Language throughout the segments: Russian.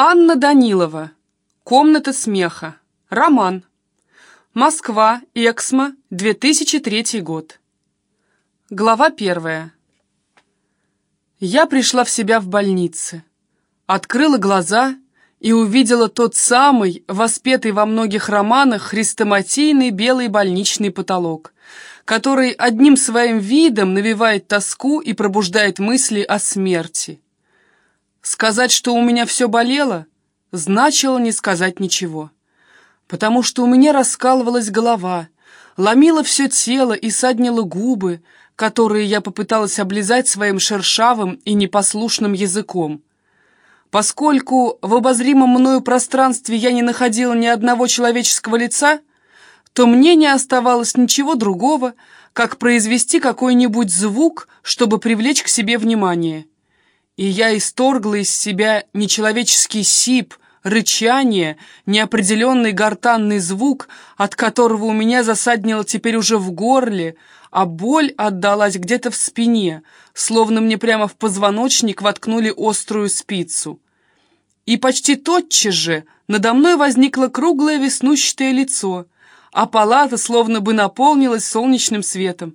Анна Данилова. Комната смеха. Роман. Москва. Эксмо. 2003 год. Глава первая. Я пришла в себя в больнице. Открыла глаза и увидела тот самый, воспетый во многих романах, хрестоматийный белый больничный потолок, который одним своим видом навевает тоску и пробуждает мысли о смерти. Сказать, что у меня все болело, значило не сказать ничего. Потому что у меня раскалывалась голова, ломило все тело и саднило губы, которые я попыталась облизать своим шершавым и непослушным языком. Поскольку в обозримом мною пространстве я не находила ни одного человеческого лица, то мне не оставалось ничего другого, как произвести какой-нибудь звук, чтобы привлечь к себе внимание и я исторгла из себя нечеловеческий сип, рычание, неопределенный гортанный звук, от которого у меня засаднило теперь уже в горле, а боль отдалась где-то в спине, словно мне прямо в позвоночник воткнули острую спицу. И почти тотчас же надо мной возникло круглое веснущатое лицо, а палата словно бы наполнилась солнечным светом.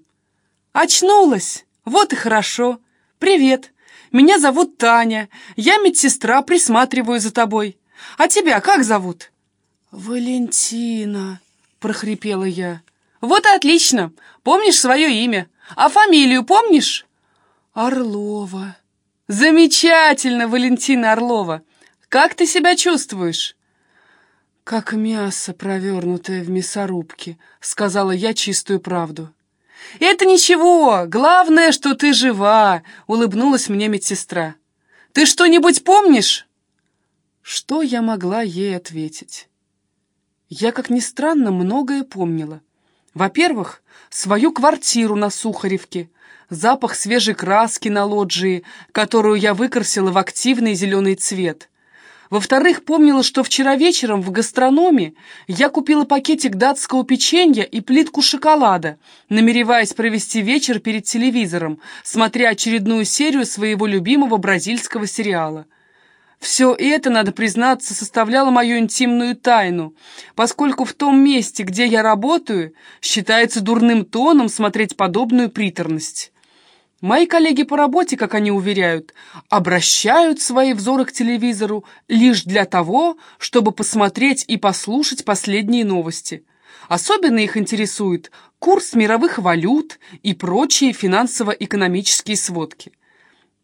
«Очнулась! Вот и хорошо! Привет!» Меня зовут Таня. Я медсестра, присматриваю за тобой. А тебя как зовут?» «Валентина», — прохрипела я. «Вот и отлично. Помнишь свое имя. А фамилию помнишь?» «Орлова». «Замечательно, Валентина Орлова. Как ты себя чувствуешь?» «Как мясо, провернутое в мясорубке», — сказала я чистую правду. «Это ничего, главное, что ты жива», — улыбнулась мне медсестра. «Ты что-нибудь помнишь?» Что я могла ей ответить? Я, как ни странно, многое помнила. Во-первых, свою квартиру на Сухаревке, запах свежей краски на лоджии, которую я выкрасила в активный зеленый цвет — во-вторых, помнила, что вчера вечером в гастрономе я купила пакетик датского печенья и плитку шоколада, намереваясь провести вечер перед телевизором, смотря очередную серию своего любимого бразильского сериала. Все это, надо признаться, составляло мою интимную тайну, поскольку в том месте, где я работаю, считается дурным тоном смотреть подобную приторность. Мои коллеги по работе, как они уверяют, обращают свои взоры к телевизору лишь для того, чтобы посмотреть и послушать последние новости. Особенно их интересует курс мировых валют и прочие финансово-экономические сводки.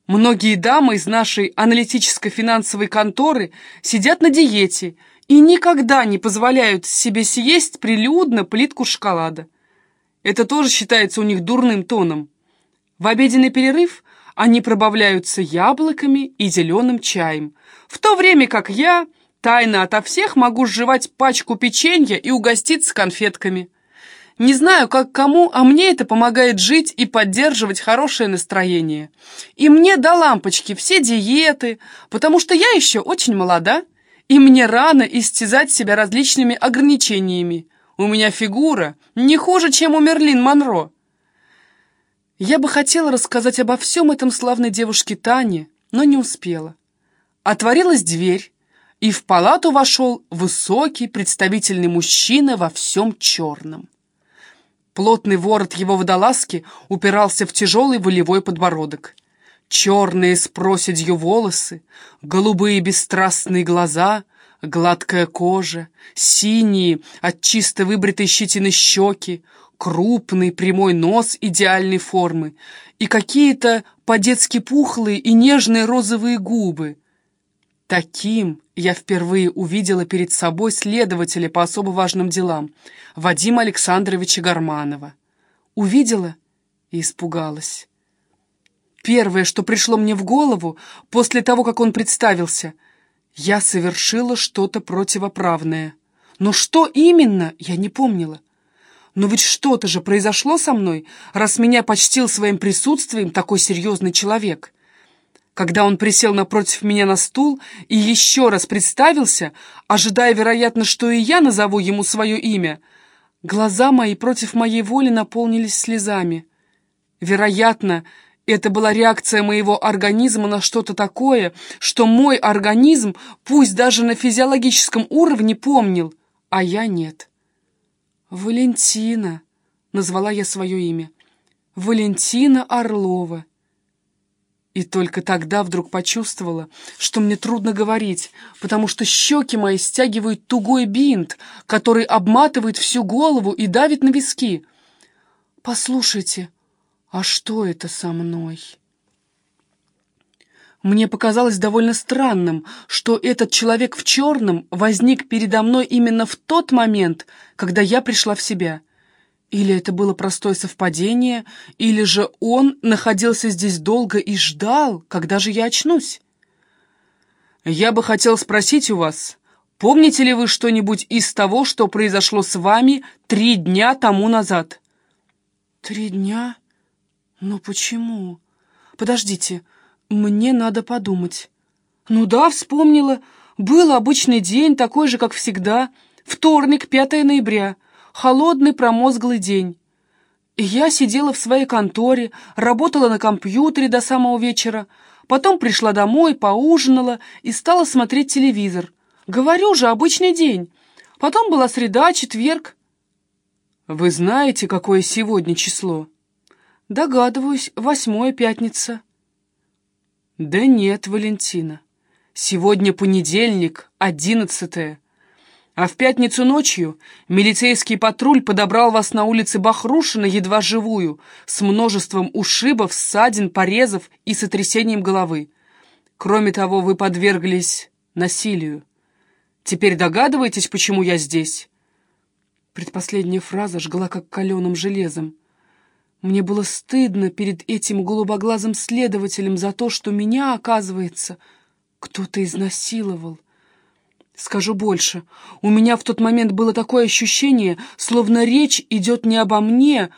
Многие дамы из нашей аналитическо-финансовой конторы сидят на диете и никогда не позволяют себе съесть прилюдно плитку шоколада. Это тоже считается у них дурным тоном. В обеденный перерыв они пробавляются яблоками и зеленым чаем, в то время как я тайно ото всех могу сживать пачку печенья и угоститься конфетками. Не знаю, как кому, а мне это помогает жить и поддерживать хорошее настроение. И мне до лампочки все диеты, потому что я еще очень молода, и мне рано истязать себя различными ограничениями. У меня фигура не хуже, чем у Мерлин Монро. Я бы хотела рассказать обо всем этом славной девушке Тане, но не успела. Отворилась дверь, и в палату вошел высокий, представительный мужчина во всем черном. Плотный ворот его водолазки упирался в тяжелый волевой подбородок. Черные с проседью волосы, голубые бесстрастные глаза, гладкая кожа, синие от чисто выбритой щетины щеки, крупный прямой нос идеальной формы и какие-то по-детски пухлые и нежные розовые губы. Таким я впервые увидела перед собой следователя по особо важным делам, Вадима Александровича Гарманова. Увидела и испугалась. Первое, что пришло мне в голову после того, как он представился, я совершила что-то противоправное. Но что именно, я не помнила. Но ведь что-то же произошло со мной, раз меня почтил своим присутствием такой серьезный человек. Когда он присел напротив меня на стул и еще раз представился, ожидая, вероятно, что и я назову ему свое имя, глаза мои против моей воли наполнились слезами. Вероятно, Это была реакция моего организма на что-то такое, что мой организм, пусть даже на физиологическом уровне, помнил, а я нет. «Валентина», — назвала я свое имя, — «Валентина Орлова». И только тогда вдруг почувствовала, что мне трудно говорить, потому что щеки мои стягивают тугой бинт, который обматывает всю голову и давит на виски. «Послушайте, а что это со мной?» Мне показалось довольно странным, что этот человек в черном возник передо мной именно в тот момент, когда я пришла в себя. Или это было простое совпадение, или же он находился здесь долго и ждал, когда же я очнусь. Я бы хотел спросить у вас, помните ли вы что-нибудь из того, что произошло с вами три дня тому назад? Три дня? Но почему? Подождите, мне надо подумать. Ну да, вспомнила. Был обычный день, такой же, как всегда. Вторник, 5 ноября холодный промозглый день. Я сидела в своей конторе, работала на компьютере до самого вечера, потом пришла домой, поужинала и стала смотреть телевизор. Говорю же, обычный день. Потом была среда, четверг. Вы знаете, какое сегодня число? Догадываюсь, восьмое пятница. Да нет, Валентина. Сегодня понедельник, одиннадцатое. А в пятницу ночью милицейский патруль подобрал вас на улице Бахрушина едва живую, с множеством ушибов, ссадин, порезов и сотрясением головы. Кроме того, вы подверглись насилию. Теперь догадываетесь, почему я здесь?» Предпоследняя фраза жгла как каленым железом. Мне было стыдно перед этим голубоглазым следователем за то, что меня, оказывается, кто-то изнасиловал. Скажу больше, у меня в тот момент было такое ощущение, словно речь идет не обо мне,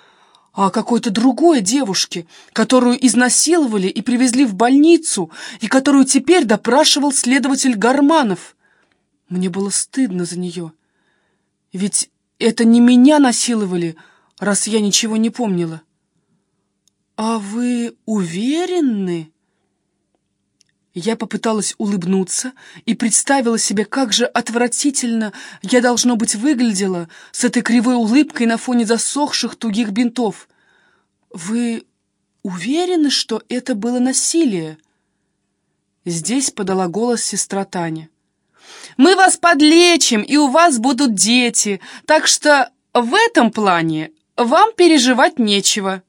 а о какой-то другой девушке, которую изнасиловали и привезли в больницу, и которую теперь допрашивал следователь Гарманов. Мне было стыдно за нее. Ведь это не меня насиловали, раз я ничего не помнила. «А вы уверены?» Я попыталась улыбнуться и представила себе, как же отвратительно я, должно быть, выглядела с этой кривой улыбкой на фоне засохших тугих бинтов. «Вы уверены, что это было насилие?» Здесь подала голос сестра Таня. «Мы вас подлечим, и у вас будут дети, так что в этом плане вам переживать нечего».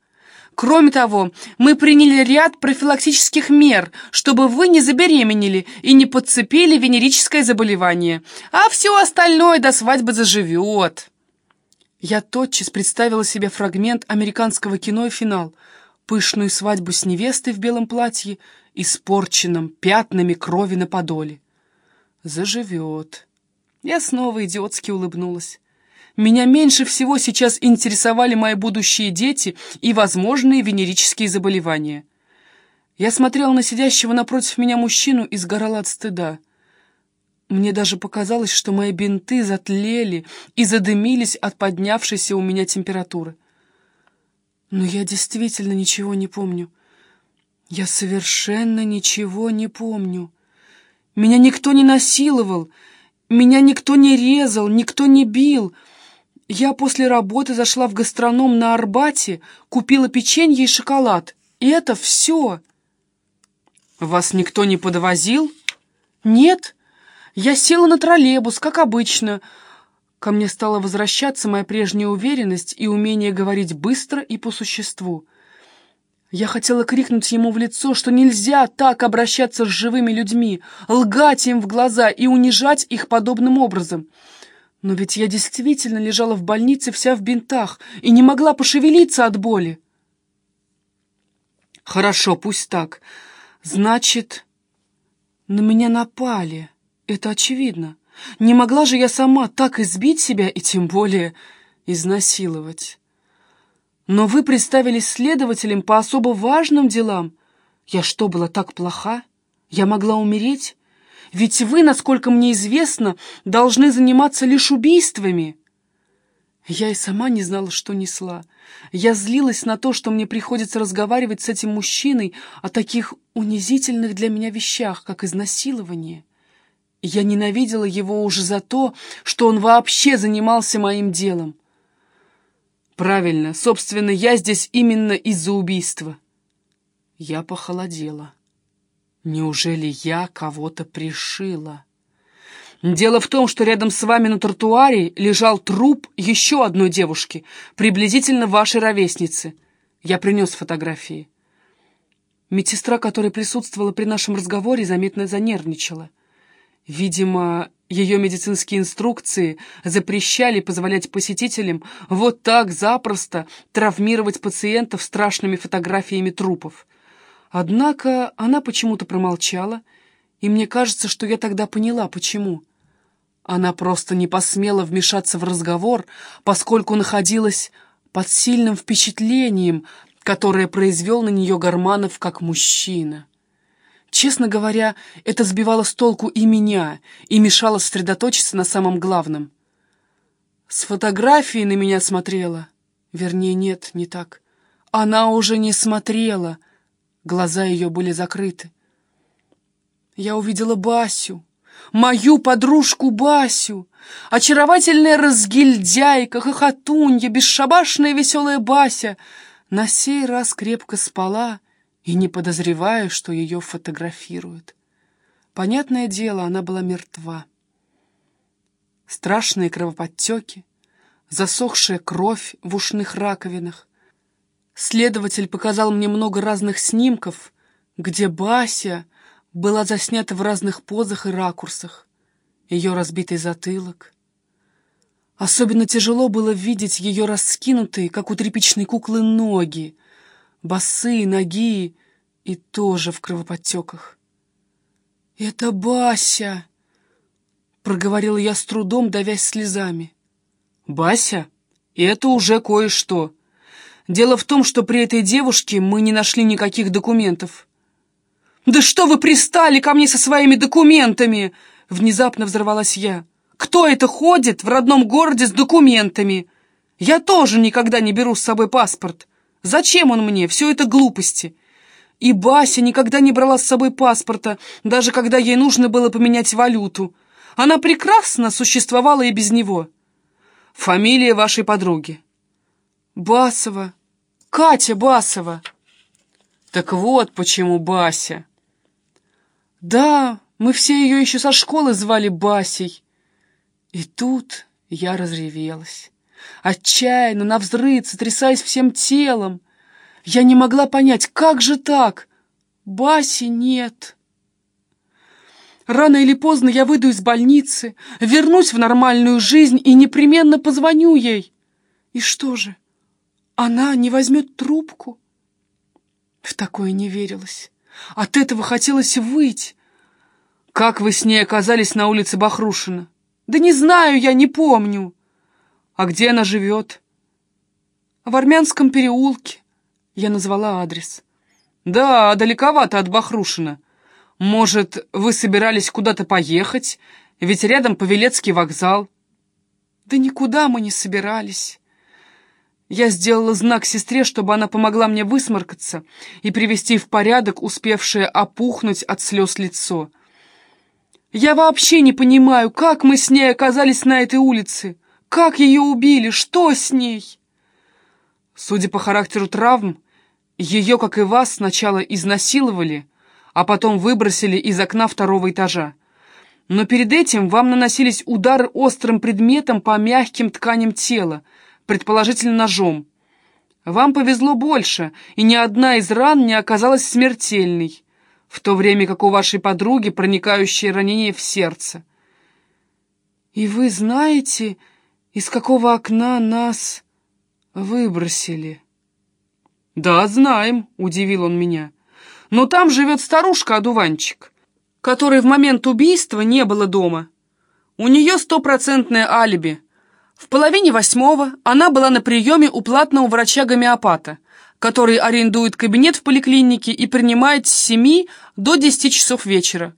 Кроме того, мы приняли ряд профилактических мер, чтобы вы не забеременели и не подцепили венерическое заболевание. А все остальное до свадьбы заживет. Я тотчас представила себе фрагмент американского кино и финал. Пышную свадьбу с невестой в белом платье, испорченном пятнами крови на подоле. Заживет. Я снова идиотски улыбнулась. Меня меньше всего сейчас интересовали мои будущие дети и возможные венерические заболевания. Я смотрел на сидящего напротив меня мужчину и сгорал от стыда. Мне даже показалось, что мои бинты затлели и задымились от поднявшейся у меня температуры. Но я действительно ничего не помню. Я совершенно ничего не помню. Меня никто не насиловал, меня никто не резал, никто не бил — я после работы зашла в гастроном на Арбате, купила печенье и шоколад. И это все. Вас никто не подвозил? Нет. Я села на троллейбус, как обычно. Ко мне стала возвращаться моя прежняя уверенность и умение говорить быстро и по существу. Я хотела крикнуть ему в лицо, что нельзя так обращаться с живыми людьми, лгать им в глаза и унижать их подобным образом — но ведь я действительно лежала в больнице вся в бинтах и не могла пошевелиться от боли. Хорошо, пусть так. Значит, на меня напали. Это очевидно. Не могла же я сама так избить себя и тем более изнасиловать. Но вы представились следователем по особо важным делам. Я что, была так плоха? Я могла умереть? Ведь вы, насколько мне известно, должны заниматься лишь убийствами. Я и сама не знала, что несла. Я злилась на то, что мне приходится разговаривать с этим мужчиной о таких унизительных для меня вещах, как изнасилование. Я ненавидела его уже за то, что он вообще занимался моим делом. Правильно, собственно, я здесь именно из-за убийства. Я похолодела. Неужели я кого-то пришила? Дело в том, что рядом с вами на тротуаре лежал труп еще одной девушки, приблизительно вашей ровесницы. Я принес фотографии. Медсестра, которая присутствовала при нашем разговоре, заметно занервничала. Видимо, ее медицинские инструкции запрещали позволять посетителям вот так запросто травмировать пациентов страшными фотографиями трупов. Однако она почему-то промолчала, и мне кажется, что я тогда поняла, почему. Она просто не посмела вмешаться в разговор, поскольку находилась под сильным впечатлением, которое произвел на нее Гарманов как мужчина. Честно говоря, это сбивало с толку и меня, и мешало сосредоточиться на самом главном. С фотографией на меня смотрела. Вернее, нет, не так. Она уже не смотрела. Глаза ее были закрыты. Я увидела Басю мою подружку Басю. Очаровательная разгильдяйка, хохотунья, бесшабашная веселая Бася на сей раз крепко спала и не подозревая, что ее фотографируют. Понятное дело, она была мертва. Страшные кровоподтеки, засохшая кровь в ушных раковинах. Следователь показал мне много разных снимков, где Бася была заснята в разных позах и ракурсах. Ее разбитый затылок. Особенно тяжело было видеть ее раскинутые, как у тряпичной куклы, ноги, босые ноги и тоже в кровоподтеках. «Это Бася!» — проговорила я с трудом, давясь слезами. «Бася? Это уже кое-что. Дело в том, что при этой девушке мы не нашли никаких документов». «Да что вы пристали ко мне со своими документами?» Внезапно взорвалась я. «Кто это ходит в родном городе с документами? Я тоже никогда не беру с собой паспорт. Зачем он мне? Все это глупости». И Бася никогда не брала с собой паспорта, даже когда ей нужно было поменять валюту. Она прекрасно существовала и без него. Фамилия вашей подруги. Басова. Катя Басова. Так вот почему Бася. Да, мы все ее еще со школы звали Басей. И тут я разревелась. Отчаянно, навзрыд, сотрясаясь всем телом. Я не могла понять, как же так? Баси нет. Рано или поздно я выйду из больницы, вернусь в нормальную жизнь и непременно позвоню ей. И что же, она не возьмет трубку? В такое не верилось. От этого хотелось выть. Как вы с ней оказались на улице Бахрушина? Да не знаю я, не помню. А где она живет? В Армянском переулке. Я назвала адрес. Да, далековато от Бахрушина. Может, вы собирались куда-то поехать? Ведь рядом Павелецкий вокзал. Да никуда мы не собирались. Я сделала знак сестре, чтобы она помогла мне высморкаться и привести в порядок успевшее опухнуть от слез лицо. Я вообще не понимаю, как мы с ней оказались на этой улице. Как ее убили? Что с ней? Судя по характеру травм, ее, как и вас, сначала изнасиловали, а потом выбросили из окна второго этажа. Но перед этим вам наносились удары острым предметом по мягким тканям тела, предположительно ножом. Вам повезло больше, и ни одна из ран не оказалась смертельной, в то время как у вашей подруги проникающее ранение в сердце. И вы знаете, из какого окна нас выбросили? Да, знаем, удивил он меня. Но там живет старушка-одуванчик, которой в момент убийства не было дома. У нее стопроцентное алиби — в половине восьмого она была на приеме у платного врача-гомеопата, который арендует кабинет в поликлинике и принимает с семи до десяти часов вечера.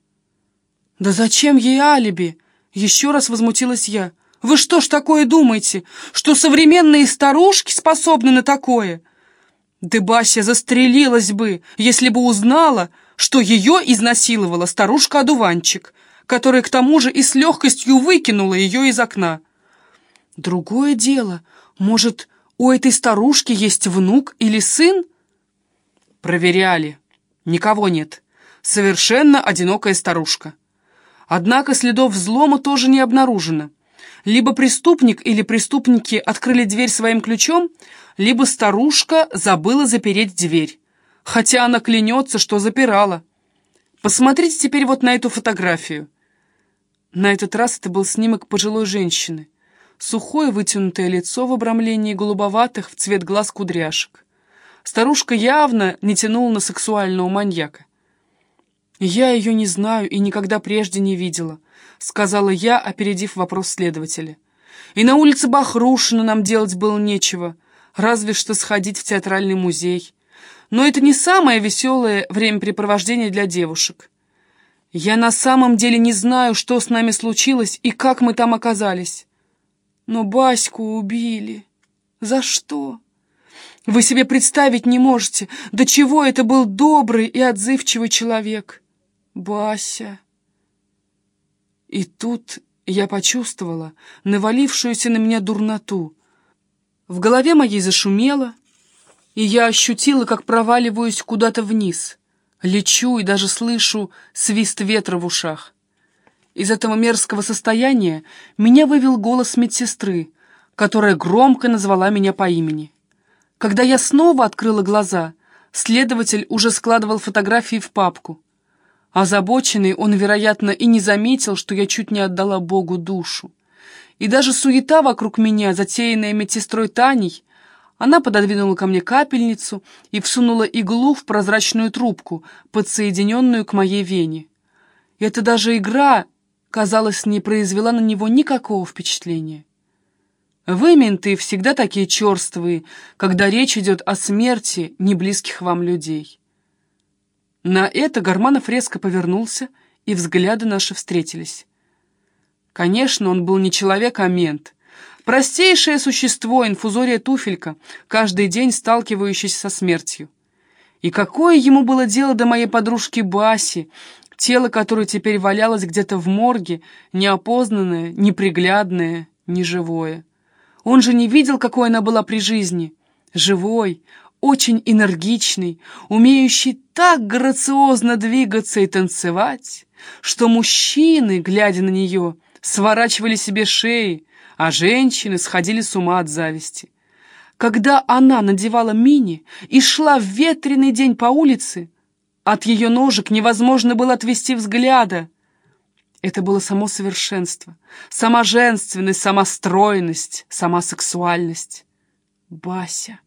«Да зачем ей алиби?» — еще раз возмутилась я. Вы что ж такое думаете, что современные старушки способны на такое? Да Бася застрелилась бы, если бы узнала, что ее изнасиловала старушка-одуванчик, которая к тому же и с легкостью выкинула ее из окна. Другое дело, может, у этой старушки есть внук или сын? Проверяли. Никого нет. Совершенно одинокая старушка. Однако следов взлома тоже не обнаружено. Либо преступник или преступники открыли дверь своим ключом, либо старушка забыла запереть дверь. Хотя она клянется, что запирала. Посмотрите теперь вот на эту фотографию. На этот раз это был снимок пожилой женщины. Сухое вытянутое лицо в обрамлении голубоватых в цвет глаз кудряшек. Старушка явно не тянула на сексуального маньяка. «Я ее не знаю и никогда прежде не видела», — сказала я, опередив вопрос следователя. «И на улице Бахрушина нам делать было нечего, разве что сходить в театральный музей. Но это не самое веселое времяпрепровождение для девушек. Я на самом деле не знаю, что с нами случилось и как мы там оказались. Но Баську убили. За что? Вы себе представить не можете, до чего это был добрый и отзывчивый человек. Бася. И тут я почувствовала навалившуюся на меня дурноту. В голове моей зашумело, и я ощутила, как проваливаюсь куда-то вниз — Лечу и даже слышу свист ветра в ушах. Из этого мерзкого состояния меня вывел голос медсестры, которая громко назвала меня по имени. Когда я снова открыла глаза, следователь уже складывал фотографии в папку. Озабоченный он, вероятно, и не заметил, что я чуть не отдала Богу душу. И даже суета вокруг меня, затеянная медсестрой Таней, она пододвинула ко мне капельницу и всунула иглу в прозрачную трубку, подсоединенную к моей вене. И эта даже игра, казалось, не произвела на него никакого впечатления. Вы, менты, всегда такие черствые, когда речь идет о смерти неблизких вам людей. На это Гарманов резко повернулся, и взгляды наши встретились. Конечно, он был не человек, а мент — Простейшее существо, инфузория туфелька, каждый день сталкивающийся со смертью. И какое ему было дело до моей подружки Баси, тело которой теперь валялось где-то в морге, неопознанное, неприглядное, неживое. Он же не видел, какой она была при жизни. Живой, очень энергичный, умеющий так грациозно двигаться и танцевать, что мужчины, глядя на нее, сворачивали себе шеи, а женщины сходили с ума от зависти. Когда она надевала мини и шла в ветреный день по улице, от ее ножек невозможно было отвести взгляда. Это было само совершенство, сама женственность, сама стройность, сама сексуальность. Бася.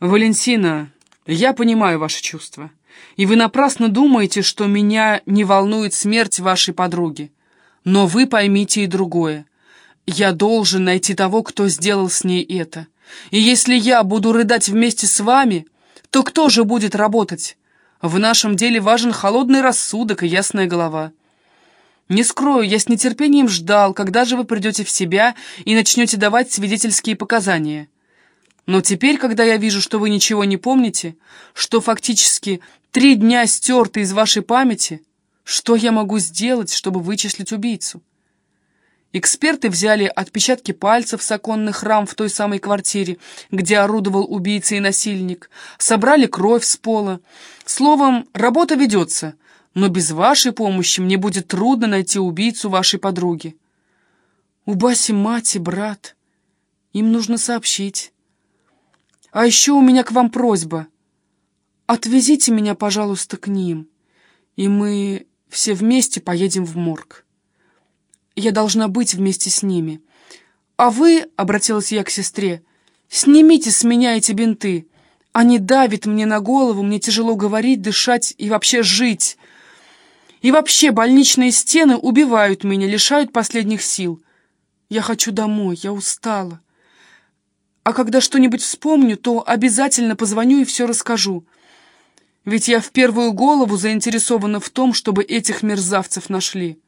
Валентина, я понимаю ваши чувства, и вы напрасно думаете, что меня не волнует смерть вашей подруги. Но вы поймите и другое. Я должен найти того, кто сделал с ней это. И если я буду рыдать вместе с вами, то кто же будет работать? В нашем деле важен холодный рассудок и ясная голова. Не скрою, я с нетерпением ждал, когда же вы придете в себя и начнете давать свидетельские показания. Но теперь, когда я вижу, что вы ничего не помните, что фактически три дня стерты из вашей памяти, что я могу сделать, чтобы вычислить убийцу? Эксперты взяли отпечатки пальцев с оконных рам в той самой квартире, где орудовал убийца и насильник, собрали кровь с пола. Словом, работа ведется, но без вашей помощи мне будет трудно найти убийцу вашей подруги. У Баси мать и брат. Им нужно сообщить. А еще у меня к вам просьба. Отвезите меня, пожалуйста, к ним, и мы все вместе поедем в морг. Я должна быть вместе с ними. А вы, — обратилась я к сестре, — снимите с меня эти бинты. Они давят мне на голову, мне тяжело говорить, дышать и вообще жить. И вообще больничные стены убивают меня, лишают последних сил. Я хочу домой, я устала. А когда что-нибудь вспомню, то обязательно позвоню и все расскажу. Ведь я в первую голову заинтересована в том, чтобы этих мерзавцев нашли.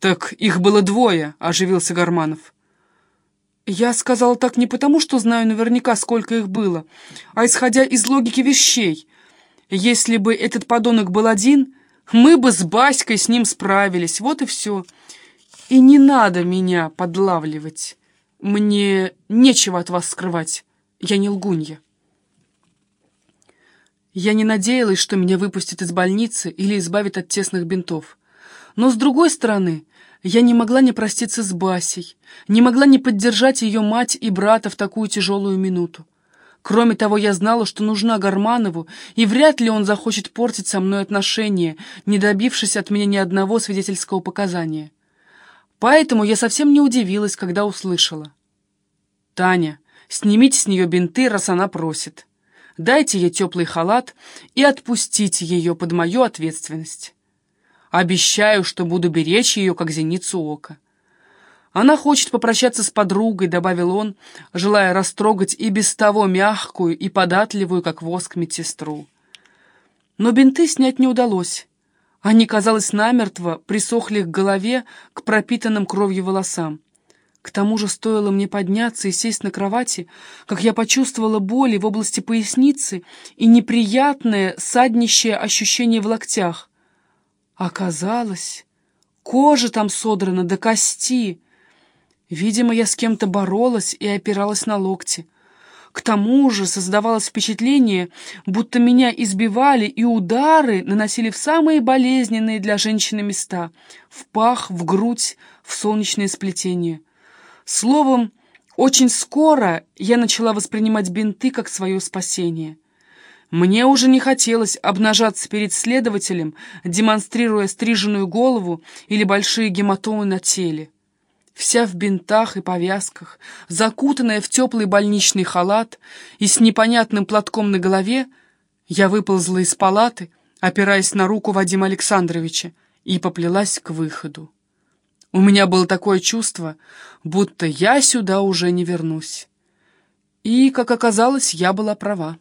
«Так их было двое», — оживился Гарманов. «Я сказала так не потому, что знаю наверняка, сколько их было, а исходя из логики вещей. Если бы этот подонок был один, мы бы с Баськой с ним справились, вот и все. И не надо меня подлавливать. Мне нечего от вас скрывать, я не лгунья». Я не надеялась, что меня выпустят из больницы или избавят от тесных бинтов. Но, с другой стороны, я не могла не проститься с Басей, не могла не поддержать ее мать и брата в такую тяжелую минуту. Кроме того, я знала, что нужна Гарманову, и вряд ли он захочет портить со мной отношения, не добившись от меня ни одного свидетельского показания. Поэтому я совсем не удивилась, когда услышала. «Таня, снимите с нее бинты, раз она просит» дайте ей теплый халат и отпустите ее под мою ответственность. Обещаю, что буду беречь ее, как зеницу ока. Она хочет попрощаться с подругой, добавил он, желая растрогать и без того мягкую и податливую, как воск, медсестру. Но бинты снять не удалось. Они, казалось, намертво присохли к голове, к пропитанным кровью волосам. К тому же стоило мне подняться и сесть на кровати, как я почувствовала боли в области поясницы и неприятное саднищее ощущение в локтях. Оказалось, кожа там содрана до кости. Видимо, я с кем-то боролась и опиралась на локти. К тому же создавалось впечатление, будто меня избивали и удары наносили в самые болезненные для женщины места — в пах, в грудь, в солнечное сплетение. Словом, очень скоро я начала воспринимать бинты как свое спасение. Мне уже не хотелось обнажаться перед следователем, демонстрируя стриженную голову или большие гематомы на теле. Вся в бинтах и повязках, закутанная в теплый больничный халат и с непонятным платком на голове, я выползла из палаты, опираясь на руку Вадима Александровича, и поплелась к выходу. У меня было такое чувство, будто я сюда уже не вернусь. И, как оказалось, я была права.